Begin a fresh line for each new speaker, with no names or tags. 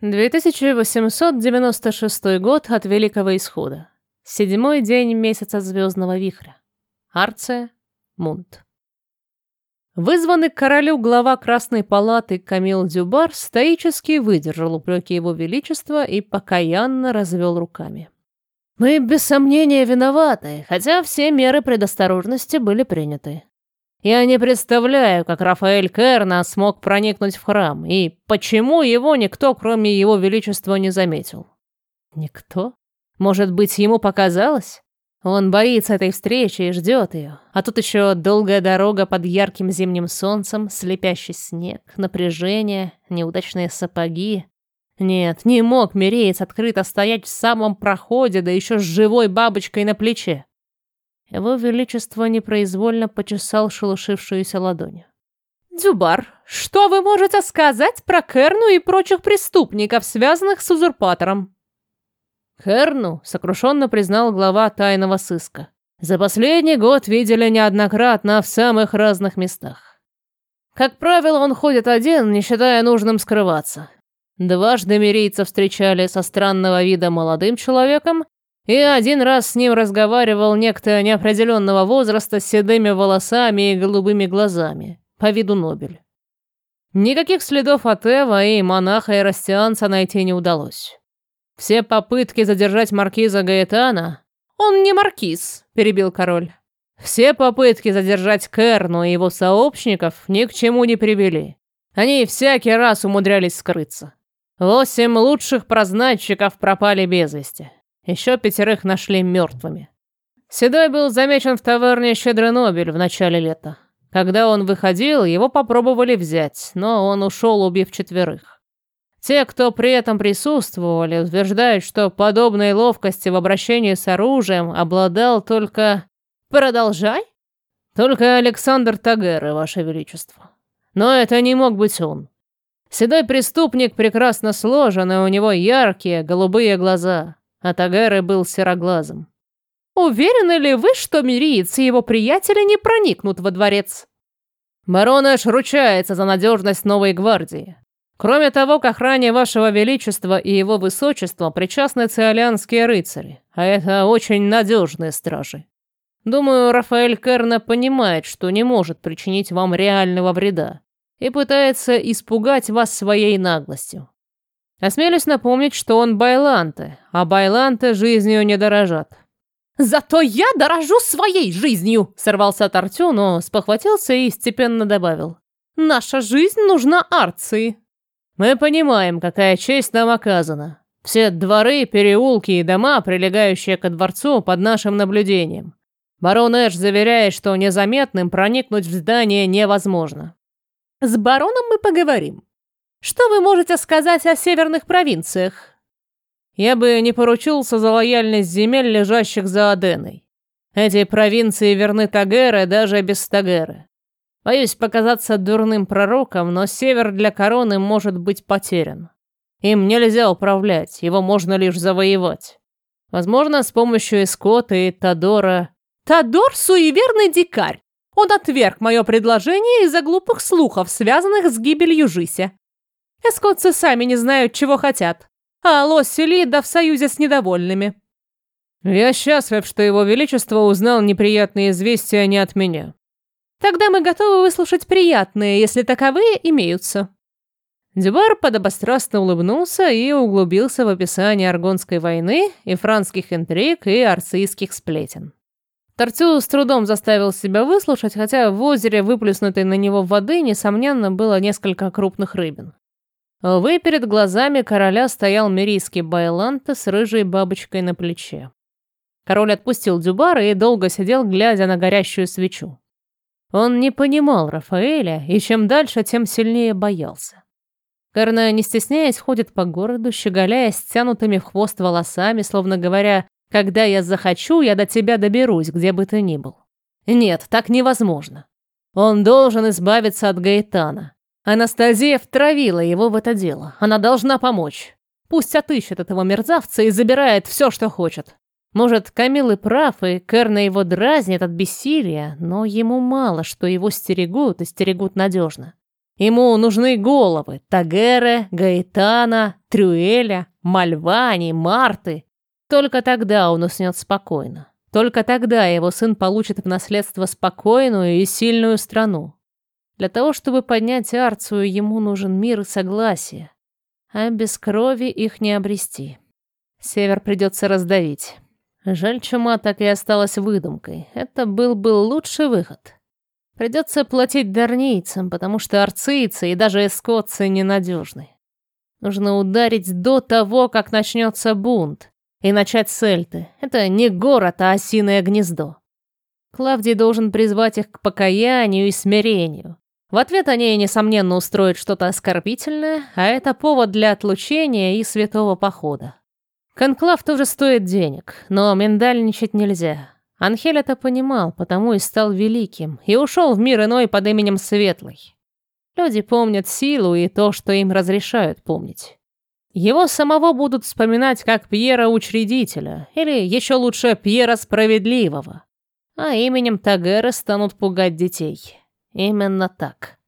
2896 год от Великого Исхода. Седьмой день месяца Звездного Вихря. Арция, Мунт. Вызванный к королю глава Красной Палаты Камил Дюбар стоически выдержал упреки его величества и покаянно развел руками. «Мы без сомнения виноваты, хотя все меры предосторожности были приняты. Я не представляю, как Рафаэль Керна смог проникнуть в храм, и почему его никто, кроме его величества, не заметил. Никто? Может быть, ему показалось? Он боится этой встречи и ждет ее. А тут еще долгая дорога под ярким зимним солнцем, слепящий снег, напряжение, неудачные сапоги. Нет, не мог Миреец открыто стоять в самом проходе, да еще с живой бабочкой на плече. Его Величество непроизвольно почесал шелушившуюся ладонь. «Дюбар, что вы можете сказать про Керну и прочих преступников, связанных с узурпатором?» Керну сокрушенно признал глава тайного сыска. «За последний год видели неоднократно в самых разных местах. Как правило, он ходит один, не считая нужным скрываться. Дважды мирийца встречали со странного вида молодым человеком и один раз с ним разговаривал некто неопределенного возраста с седыми волосами и голубыми глазами, по виду Нобель. Никаких следов от Эва и монаха Эрастианца найти не удалось. Все попытки задержать маркиза Гаэтана... «Он не маркиз», — перебил король. Все попытки задержать Керну и его сообщников ни к чему не привели. Они всякий раз умудрялись скрыться. Восемь лучших прознатчиков пропали без вести. Еще пятерых нашли мертвыми. Седой был замечен в таверне «Щедрый Нобель» в начале лета. Когда он выходил, его попробовали взять, но он ушел, убив четверых. Те, кто при этом присутствовали, утверждают, что подобной ловкости в обращении с оружием обладал только... Продолжай? Только Александр Тагер, Ваше Величество. Но это не мог быть он. Седой преступник прекрасно сложен, и у него яркие голубые глаза а Тагары был сероглазым. «Уверены ли вы, что Мириец и его приятели не проникнут во дворец?» «Барон Эш ручается за надежность новой гвардии. Кроме того, к охране вашего величества и его высочества причастны циолианские рыцари, а это очень надежные стражи. Думаю, Рафаэль Керна понимает, что не может причинить вам реального вреда и пытается испугать вас своей наглостью. Осмелюсь напомнить, что он байланте, а байланте жизнью не дорожат. «Зато я дорожу своей жизнью!» — сорвался Тартю, но спохватился и степенно добавил. «Наша жизнь нужна Арции!» «Мы понимаем, какая честь нам оказана. Все дворы, переулки и дома, прилегающие ко дворцу, под нашим наблюдением. Барон Эш заверяет, что незаметным проникнуть в здание невозможно». «С бароном мы поговорим. Что вы можете сказать о северных провинциях? Я бы не поручился за лояльность земель, лежащих за Аденой. Эти провинции верны Тагеры даже без Тагеры. Боюсь показаться дурным пророком, но север для короны может быть потерян. Им нельзя управлять, его можно лишь завоевать. Возможно, с помощью Эскота и Тадора. Тадор — суеверный дикарь. Он отверг мое предложение из-за глупых слухов, связанных с гибелью Жися. Эскотцы сами не знают, чего хотят. А Лосси Лида в союзе с недовольными. Я счастлив, что его величество узнал неприятные известия не от меня. Тогда мы готовы выслушать приятные, если таковые имеются. Дюбар подобострастно улыбнулся и углубился в описание Аргонской войны и франских интриг и арцийских сплетен. Тартю с трудом заставил себя выслушать, хотя в озере, выплеснутой на него воды, несомненно, было несколько крупных рыбин. Увы, перед глазами короля стоял мирийский байланта с рыжей бабочкой на плече. Король отпустил Дюбара и долго сидел, глядя на горящую свечу. Он не понимал Рафаэля, и чем дальше, тем сильнее боялся. Карна, не стесняясь, ходит по городу, щеголяя стянутыми в хвост волосами, словно говоря, «Когда я захочу, я до тебя доберусь, где бы ты ни был». Нет, так невозможно. Он должен избавиться от Гаэтана. Анастасия втравила его в это дело. Она должна помочь. Пусть отыщет этого мерзавца и забирает все, что хочет. Может, Камил и прав, и Керна его дразнит от бессилия, но ему мало, что его стерегут и стерегут надежно. Ему нужны головы Тагеры, Гаэтана, Трюэля, Мальвани, Марты. Только тогда он уснет спокойно. Только тогда его сын получит в наследство спокойную и сильную страну. Для того, чтобы поднять Арцию, ему нужен мир и согласие. А без крови их не обрести. Север придется раздавить. Жаль, чума так и осталась выдумкой. Это был бы лучший выход. Придется платить дарнийцам, потому что арцийцы и даже эскотцы ненадежны. Нужно ударить до того, как начнется бунт. И начать с Эльты. Это не город, а осиное гнездо. Клавдий должен призвать их к покаянию и смирению. В ответ они, несомненно, устроят что-то оскорбительное, а это повод для отлучения и святого похода. Конклав тоже стоит денег, но миндальничать нельзя. Анхель это понимал, потому и стал великим, и ушел в мир иной под именем Светлый. Люди помнят силу и то, что им разрешают помнить. Его самого будут вспоминать как Пьера-учредителя, или еще лучше Пьера Справедливого. А именем Тагера станут пугать детей. Именно так.